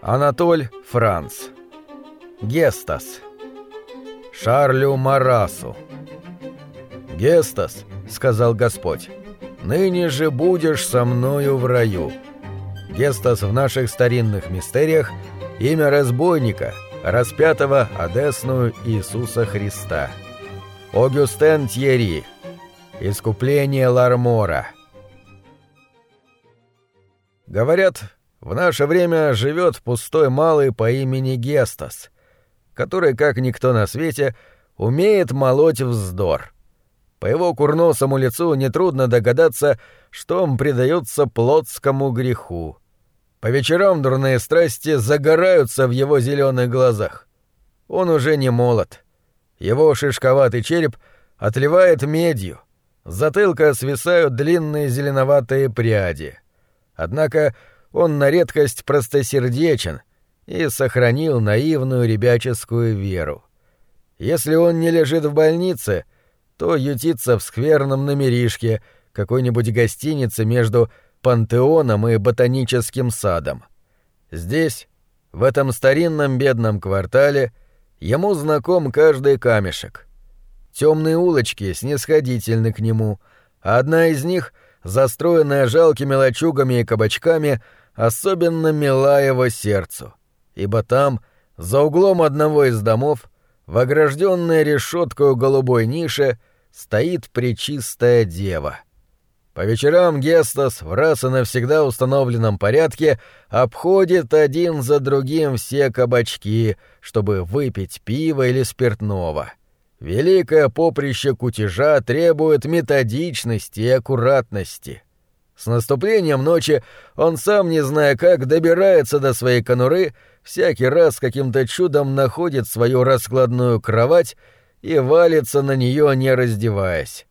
Анатоль Франц. Гестас. Шарлю Марасу. «Гестас», — сказал Господь, — «ныне же будешь со мною в раю». Гестас в наших старинных мистериях — имя разбойника, распятого Одесную Иисуса Христа. Огюстен Тьерри. Искупление Лармора. Говорят, в наше время живет пустой малый по имени Гестас, который, как никто на свете, умеет молоть вздор. По его курносому лицу нетрудно догадаться, что он предается плотскому греху. По вечерам дурные страсти загораются в его зеленых глазах. Он уже не молод. Его шишковатый череп отливает медью. С затылка свисают длинные зеленоватые пряди. Однако он на редкость простосердечен и сохранил наивную ребяческую веру. Если он не лежит в больнице, то ютится в скверном номеришке какой-нибудь гостиницы между пантеоном и ботаническим садом. Здесь, в этом старинном бедном квартале, ему знаком каждый камешек. Темные улочки снисходительны к нему, а одна из них, застроенная жалкими лачугами и кабачками, особенно мила его сердцу, ибо там, за углом одного из домов, в огражденной решеткой голубой нише, стоит пречистая дева. По вечерам Гестас в раз и навсегда установленном порядке обходит один за другим все кабачки, чтобы выпить пиво или спиртного. Великое поприще кутежа требует методичности и аккуратности — с наступлением ночи он сам, не зная как, добирается до своей конуры, всякий раз каким-то чудом находит свою раскладную кровать и валится на нее, не раздеваясь.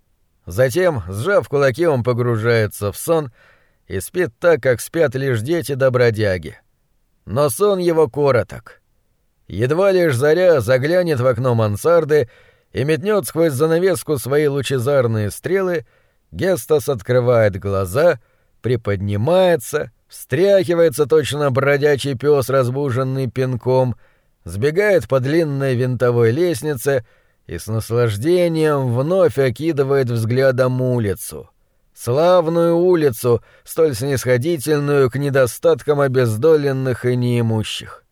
Затем, сжав кулаки, он погружается в сон и спит так, как спят лишь дети да бродяги. Но сон его короток. Едва лишь заря заглянет в окно мансарды и метнет сквозь занавеску свои лучезарные стрелы — Гестас открывает глаза, приподнимается, встряхивается точно бродячий пес, разбуженный пинком, сбегает по длинной винтовой лестнице и с наслаждением вновь окидывает взглядом улицу. Славную улицу, столь снисходительную к недостаткам обездоленных и неимущих.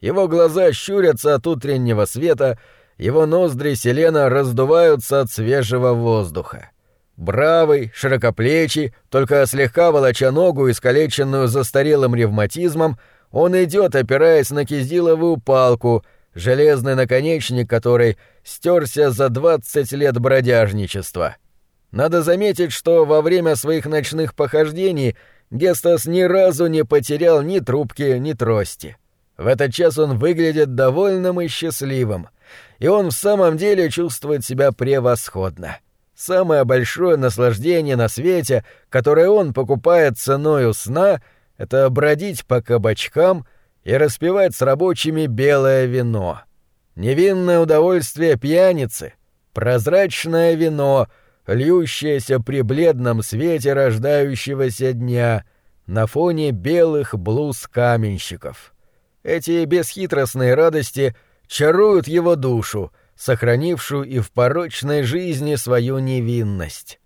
Его глаза щурятся от утреннего света, его ноздри селена раздуваются от свежего воздуха. Бравый, широкоплечий, только слегка волоча ногу, искалеченную застарелым ревматизмом, он идет, опираясь на кизиловую палку, железный наконечник которой стерся за двадцать лет бродяжничества. Надо заметить, что во время своих ночных похождений Гестас ни разу не потерял ни трубки, ни трости. В этот час он выглядит довольным и счастливым, и он в самом деле чувствует себя превосходно. — Самое большое наслаждение на свете, которое он покупает ценою сна, это бродить по кабачкам и распивать с рабочими белое вино. Невинное удовольствие пьяницы, прозрачное вино, льющееся при бледном свете рождающегося дня на фоне белых блуз каменщиков. Эти бесхитростные радости чаруют его душу — сохранившую и в порочной жизни свою невинность.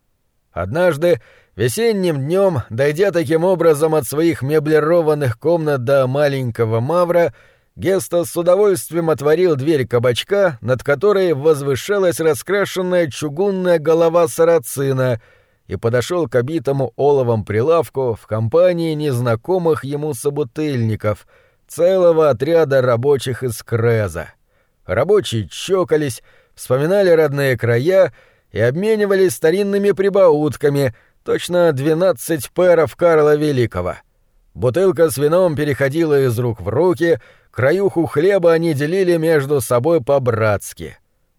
Однажды, весенним днем, дойдя таким образом от своих меблированных комнат до маленького Мавра, Геста с удовольствием отворил дверь кабачка, над которой возвышалась раскрашенная чугунная голова сарацина, и подошел к обитому оловом прилавку в компании незнакомых ему собутыльников, целого отряда рабочих из Креза. Рабочие чокались, вспоминали родные края и обменивались старинными прибаутками, точно двенадцать пэров Карла Великого. Бутылка с вином переходила из рук в руки, краюху хлеба они делили между собой по-братски.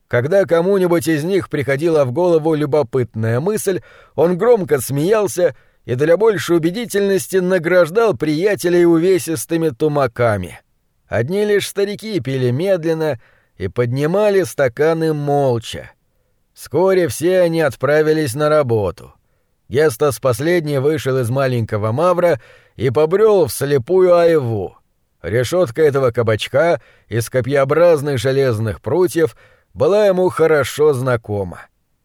Когда кому-нибудь из них приходила в голову любопытная мысль, он громко смеялся и для большей убедительности награждал приятелей увесистыми тумаками. Одни лишь старики пили медленно, и поднимали стаканы молча. Вскоре все они отправились на работу. Гестас последний вышел из маленького Мавра и побрел в слепую Айву. Решетка этого кабачка из копьеобразных железных прутьев была ему хорошо знакома.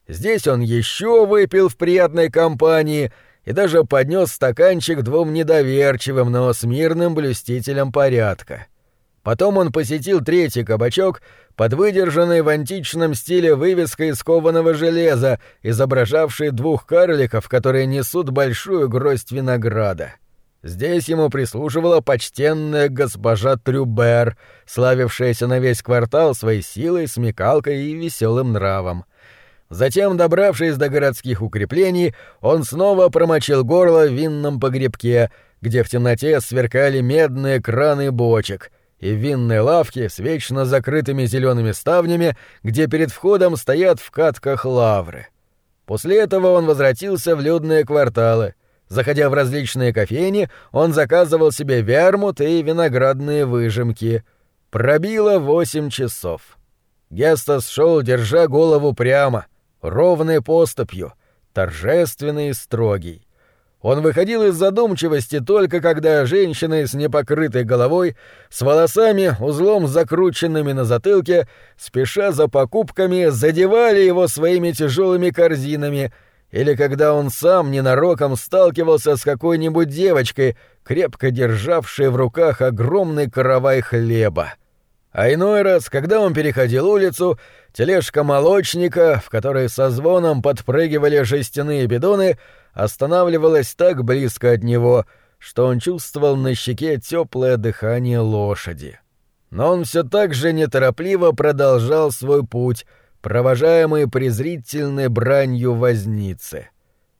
Здесь он еще выпил в приятной компании и даже поднес стаканчик двум недоверчивым, но смирным блюстителям порядка. Потом он посетил третий кабачок под выдержанной в античном стиле вывеской из кованого железа, изображавшей двух карликов, которые несут большую гроздь винограда. Здесь ему прислуживала почтенная госпожа Трюбер, славившаяся на весь квартал своей силой, смекалкой и веселым нравом. Затем, добравшись до городских укреплений, он снова промочил горло в винном погребке, где в темноте сверкали медные краны бочек, и винной лавке с вечно закрытыми зелеными ставнями, где перед входом стоят в катках лавры. После этого он возвратился в людные кварталы — Заходя в различные кофейни, он заказывал себе вермут и виноградные выжимки. Пробило восемь часов. Гестас шел, держа голову прямо, ровной поступью, торжественный и строгий. Он выходил из задумчивости только когда женщины с непокрытой головой, с волосами, узлом закрученными на затылке, спеша за покупками, задевали его своими тяжелыми корзинами — или когда он сам ненароком сталкивался с какой-нибудь девочкой, крепко державшей в руках огромный каравай хлеба. А иной раз, когда он переходил улицу, тележка молочника, в которой со звоном подпрыгивали жестяные бидоны, останавливалась так близко от него, что он чувствовал на щеке теплое дыхание лошади. Но он все так же неторопливо продолжал свой путь — провожаемый презрительной бранью возницы.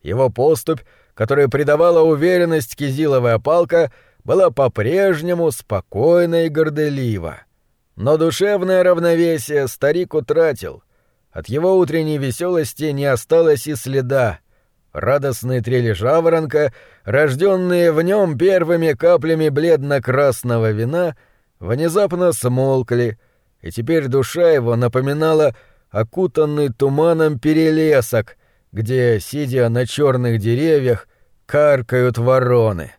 Его поступь, которая придавала уверенность кизиловая палка, была по-прежнему спокойна и горделива. Но душевное равновесие старик утратил. От его утренней веселости не осталось и следа. Радостные трели жаворонка, рожденные в нем первыми каплями бледно-красного вина, внезапно смолкли, и теперь душа его напоминала окутанный туманом перелесок, где, сидя на черных деревьях, каркают вороны.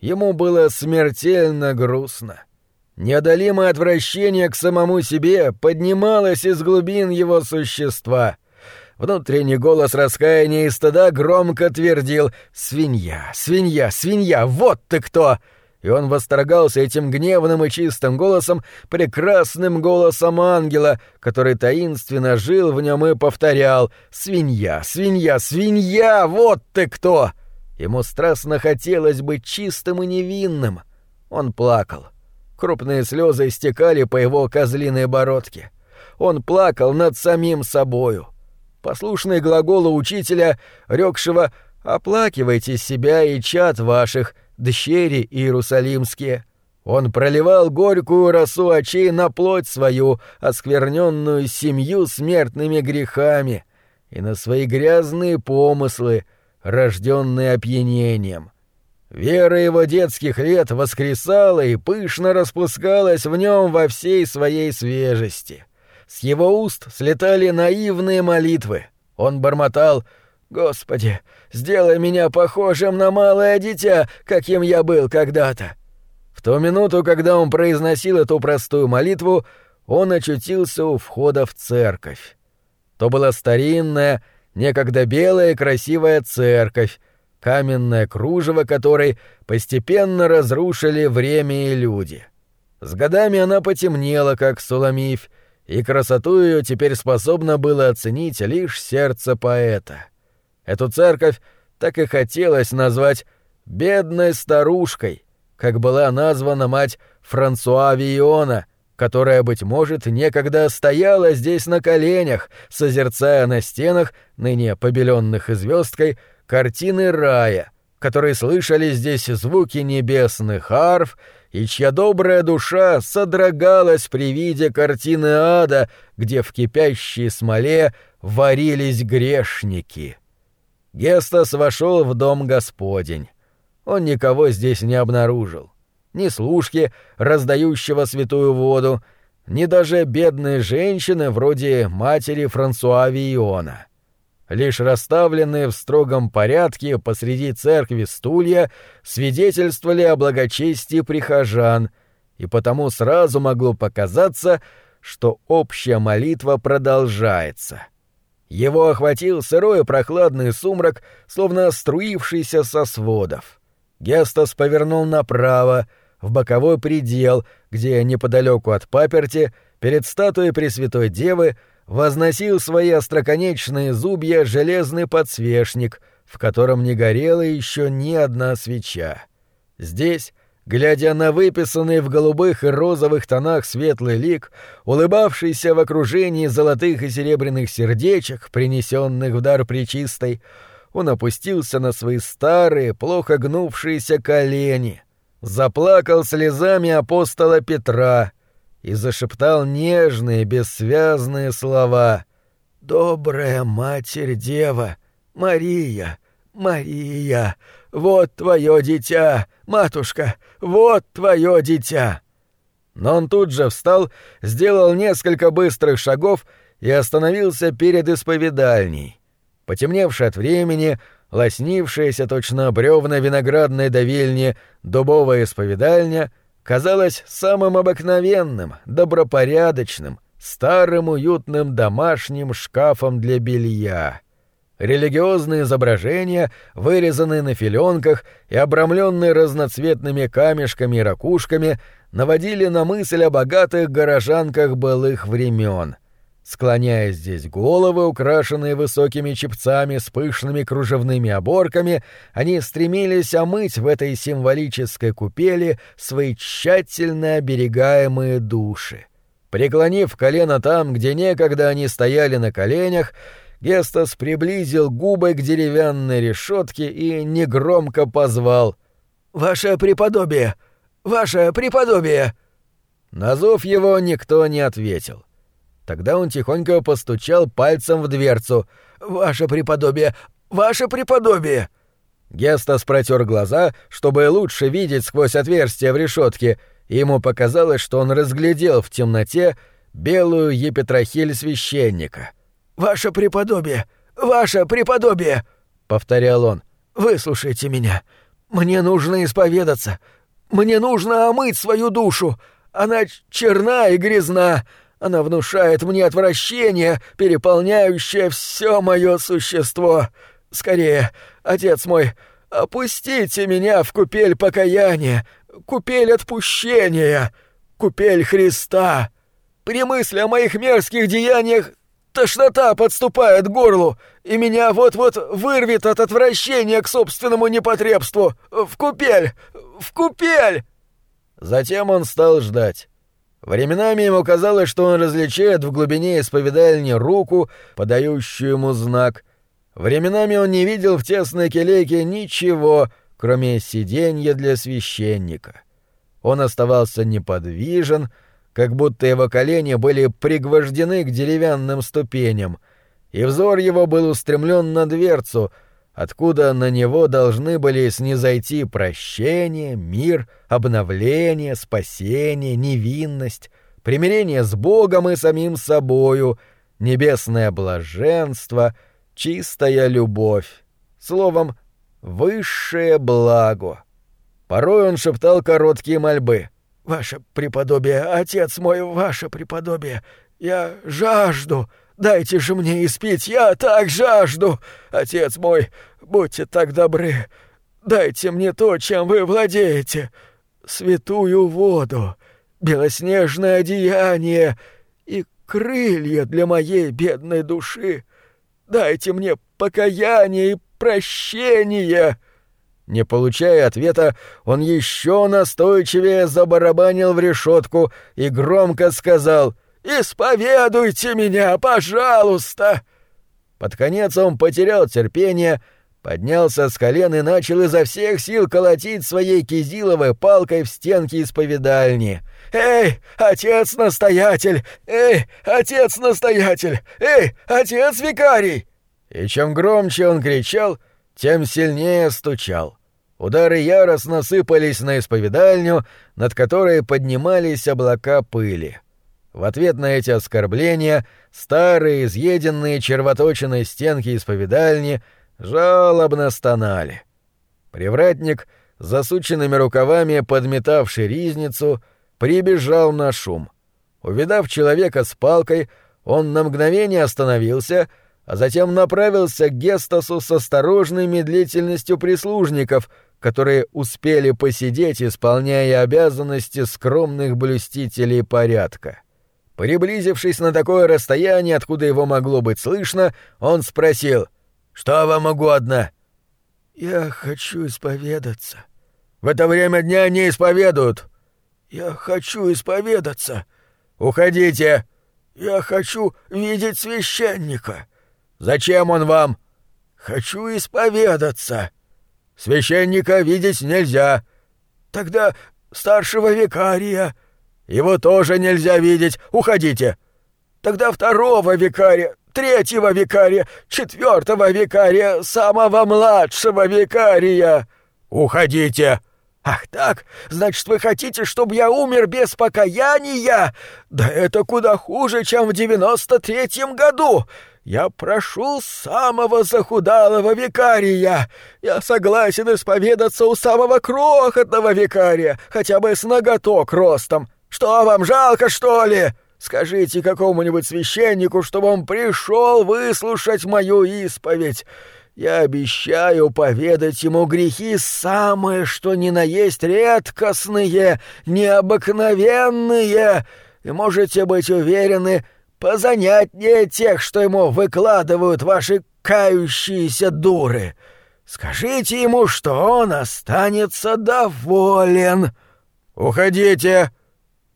Ему было смертельно грустно. Неодолимое отвращение к самому себе поднималось из глубин его существа. Внутренний голос раскаяния и стыда громко твердил «Свинья, свинья, свинья, вот ты кто!» и он восторгался этим гневным и чистым голосом, прекрасным голосом ангела, который таинственно жил в нем и повторял «Свинья, свинья, свинья, вот ты кто!» Ему страстно хотелось быть чистым и невинным. Он плакал. Крупные слезы истекали по его козлиной бородке. Он плакал над самим собою. Послушный глаголу учителя, рёкшего «Оплакивайте себя и чад ваших», дщери иерусалимские. Он проливал горькую росу очей на плоть свою, оскверненную семью смертными грехами, и на свои грязные помыслы, рожденные опьянением. Вера его детских лет воскресала и пышно распускалась в нем во всей своей свежести. С его уст слетали наивные молитвы. Он бормотал — Господи, сделай меня похожим на малое дитя, каким я был когда-то. В ту минуту, когда он произносил эту простую молитву, он очутился у входа в церковь. То была старинная, некогда белая красивая церковь, каменное кружево которой постепенно разрушили время и люди. С годами она потемнела, как Суламифь, и красоту ее теперь способно было оценить лишь сердце поэта. Эту церковь так и хотелось назвать «бедной старушкой», как была названа мать Франсуа Виона, которая, быть может, некогда стояла здесь на коленях, созерцая на стенах, ныне побеленных звездкой, картины рая, которые слышали здесь звуки небесных арф, и чья добрая душа содрогалась при виде картины ада, где в кипящей смоле варились грешники. Гестас вошел в дом Господень. Он никого здесь не обнаружил. Ни служки, раздающего святую воду, ни даже бедные женщины вроде матери Франсуа Виона. Лишь расставленные в строгом порядке посреди церкви стулья свидетельствовали о благочестии прихожан, и потому сразу могло показаться, что общая молитва продолжается. Его охватил сырой прохладный сумрак, словно струившийся со сводов. Гестас повернул направо, в боковой предел, где неподалеку от паперти, перед статуей Пресвятой Девы, возносил свои остроконечные зубья железный подсвечник, в котором не горела еще ни одна свеча. Здесь, глядя на выписанный в голубых и розовых тонах светлый лик, улыбавшийся в окружении золотых и серебряных сердечек, принесенных в дар причистой, он опустился на свои старые, плохо гнувшиеся колени, заплакал слезами апостола Петра — и зашептал нежные, бессвязные слова. «Добрая Матерь-Дева, Мария, Мария, вот твое дитя, матушка, вот твое дитя!» Но он тут же встал, сделал несколько быстрых шагов и остановился перед исповедальней. Потемневшая от времени, лоснившаяся точно бревна виноградной давильни дубовая исповедальня — казалось самым обыкновенным, добропорядочным, старым уютным домашним шкафом для белья. Религиозные изображения, вырезанные на филенках и обрамленные разноцветными камешками и ракушками, наводили на мысль о богатых горожанках былых времен — Склоняя здесь головы, украшенные высокими чепцами с пышными кружевными оборками, они стремились омыть в этой символической купели свои тщательно оберегаемые души. Преклонив колено там, где некогда они стояли на коленях, Гестас приблизил губы к деревянной решетке и негромко позвал «Ваше преподобие! Ваше преподобие!» На зов его никто не ответил. Тогда он тихонько постучал пальцем в дверцу. «Ваше преподобие! Ваше преподобие!» Гестас протер глаза, чтобы лучше видеть сквозь отверстие в решетке, и ему показалось, что он разглядел в темноте белую епитрахиль священника. «Ваше преподобие! Ваше преподобие!» — повторял он. «Выслушайте меня. Мне нужно исповедаться. Мне нужно омыть свою душу. Она черна и грязна. Она внушает мне отвращение, переполняющее все мое существо. Скорее, отец мой, опустите меня в купель покаяния, купель отпущения, купель Христа. При мысли о моих мерзких деяниях тошнота подступает к горлу, и меня вот-вот вырвет от отвращения к собственному непотребству. В купель! В купель!» Затем он стал ждать. Временами ему казалось, что он различает в глубине исповедальни руку, подающую ему знак. Временами он не видел в тесной келейке ничего, кроме сиденья для священника. Он оставался неподвижен, как будто его колени были пригвождены к деревянным ступеням, и взор его был устремлен на дверцу — откуда на него должны были снизойти прощение, мир, обновление, спасение, невинность, примирение с Богом и самим собою, небесное блаженство, чистая любовь, словом, высшее благо. Порой он шептал короткие мольбы. «Ваше преподобие, отец мой, ваше преподобие, я жажду, Дайте же мне испить, я так жажду! Отец мой, будьте так добры, дайте мне то, чем вы владеете, святую воду, белоснежное одеяние и крылья для моей бедной души. Дайте мне покаяние и прощение!» Не получая ответа, он еще настойчивее забарабанил в решетку и громко сказал — Исповедуйте меня, пожалуйста!» Под конец он потерял терпение, поднялся с колен и начал изо всех сил колотить своей кизиловой палкой в стенки исповедальни. «Эй, отец-настоятель! Эй, отец-настоятель! Эй, отец-викарий!» И чем громче он кричал, тем сильнее стучал. Удары яростно сыпались на исповедальню, над которой поднимались облака пыли. В ответ на эти оскорбления старые, изъеденные червоточиной стенки исповедальни жалобно стонали. Привратник, засученными рукавами подметавший ризницу, прибежал на шум. Увидав человека с палкой, он на мгновение остановился, а затем направился к Гестасу с осторожной медлительностью прислужников, которые успели посидеть, исполняя обязанности скромных блюстителей порядка. Приблизившись на такое расстояние, откуда его могло быть слышно, он спросил «Что вам угодно?» «Я хочу исповедаться». «В это время дня не исповедуют». «Я хочу исповедаться». «Уходите!» «Я хочу видеть священника». «Зачем он вам?» «Хочу исповедаться». «Священника видеть нельзя». «Тогда старшего викария». «Его тоже нельзя видеть. Уходите». «Тогда второго викария, третьего викария, четвертого викария, самого младшего викария». «Уходите!» «Ах так? Значит, вы хотите, чтобы я умер без покаяния? Да это куда хуже, чем в девяносто третьем году. Я прошу самого захудалого викария. Я согласен исповедаться у самого крохотного викария, хотя бы с ноготок ростом. Что вам жалко, что ли? Скажите какому-нибудь священнику, чтобы он пришел выслушать мою исповедь». Я обещаю поведать ему грехи самые, что ни на есть редкостные, необыкновенные, и можете быть уверены, позанятнее тех, что ему выкладывают ваши кающиеся дуры. Скажите ему, что он останется доволен. Уходите.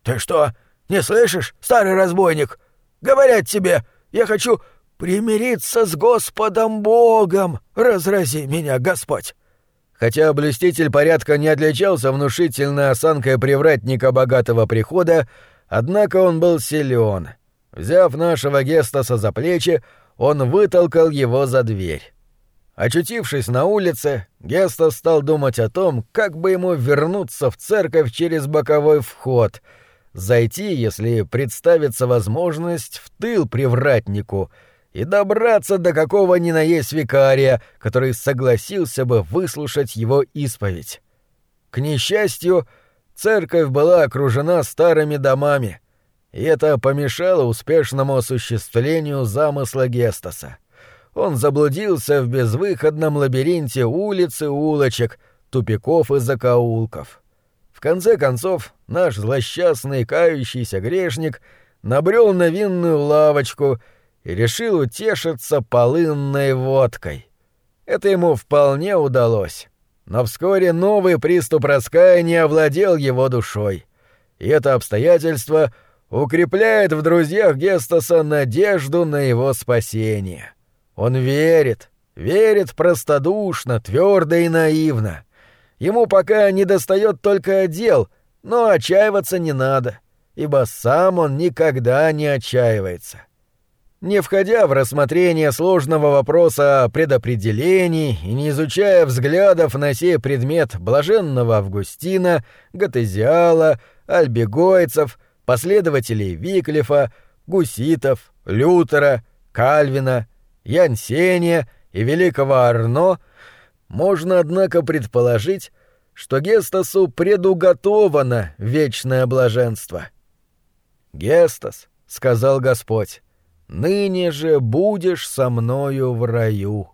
Ты что, не слышишь, старый разбойник? Говорят тебе, я хочу примириться с Господом Богом, разрази меня, Господь!» Хотя блюститель порядка не отличался внушительной осанкой привратника богатого прихода, однако он был силен. Взяв нашего Гестаса за плечи, он вытолкал его за дверь. Очутившись на улице, Гестас стал думать о том, как бы ему вернуться в церковь через боковой вход, зайти, если представится возможность, в тыл привратнику — и добраться до какого ни на есть викария, который согласился бы выслушать его исповедь. К несчастью, церковь была окружена старыми домами, и это помешало успешному осуществлению замысла Гестаса. Он заблудился в безвыходном лабиринте улиц и улочек, тупиков и закоулков. Конце концов, наш злосчастный кающийся грешник набрел на винную лавочку — и решил утешиться полынной водкой. Это ему вполне удалось. Но вскоре новый приступ раскаяния овладел его душой. И это обстоятельство укрепляет в друзьях Гестаса надежду на его спасение. Он верит, верит простодушно, твердо и наивно. Ему пока не достает только дел, но отчаиваться не надо, ибо сам он никогда не отчаивается. — не входя в рассмотрение сложного вопроса о предопределении и не изучая взглядов на сей предмет блаженного Августина, Готезиала, альбегойцев, последователей Виклифа, гуситов, Лютера, Кальвина, Янсения и великого Арно, можно, однако, предположить, что Гестасу предуготовано вечное блаженство. «Гестас», — сказал Господь, ныне же будешь со мною в раю».